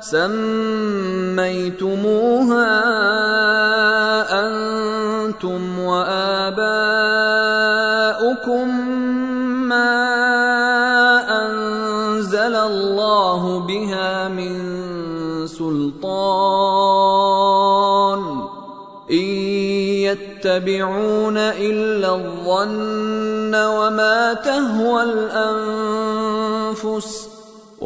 سميتموها أنتم وآباؤكم ما أنزل الله بها من سلطان. إن يتبعون إلا الظن وما تهوى الأنفس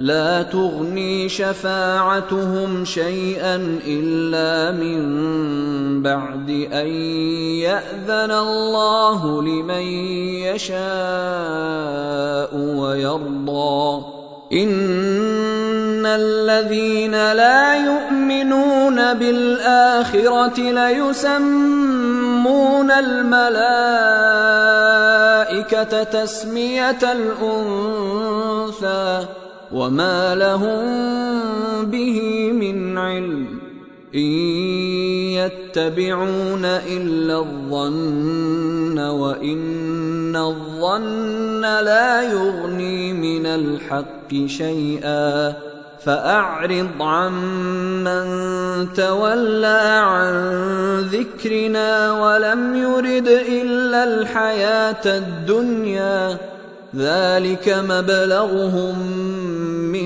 لا تغني شفاعتهم شيئا إلا من بعد أن يأذن الله لمن يشاء ويرضى. إن الذين لا يؤمنون بالآخرة ليسمون الملائكة تسمية الأنثى. وما لهم به من علم ان يتبعون الا الظن وان الظن لا يغني من الحق شيئا فاعرض عمن تولى عن ذكرنا ولم يرد الا الحياة الدنيا ذلك مبلغهم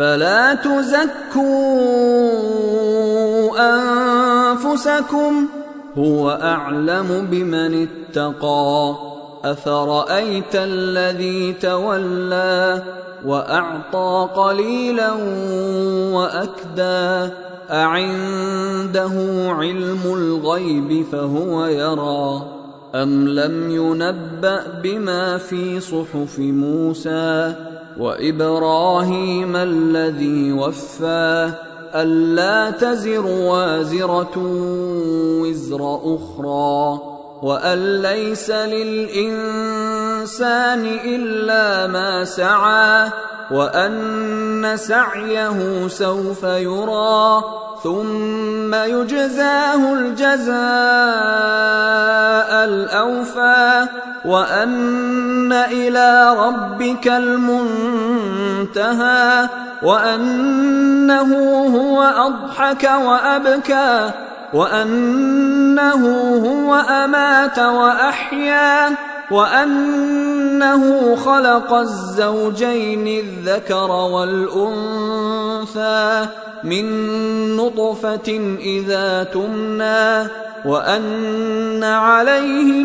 فلا تزكوا أنفسكم هو أعلم بمن اتقى أفرأيت الذي تولى وأعطى قليلا وأكدى أعنده علم الغيب فهو يرى أم لم ينبأ بما في صحف موسى وإبراهيم الذي وفى ألا تزر وازرة وزر أخرى وأن ليس للإنسان إلا ما سعى وأن سعيه سوف يرى ثم يجزاه الجزاء الأوفى وان إلى ربك المنتهى وانه هو اضحك وابكى وانه هو امات واحيا وانه خلق الزوجين الذكر والانثى من نطفه اذا تمنى وان عليه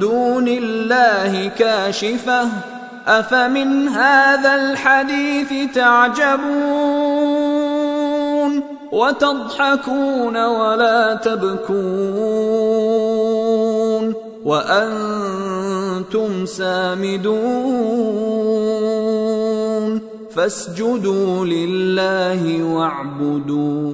دون الله كاشفة. أفمن هذا الحديث تعجبون وتضحكون ولا تبكون وأنتم سامدون. فاسجدوا لله واعبدوا.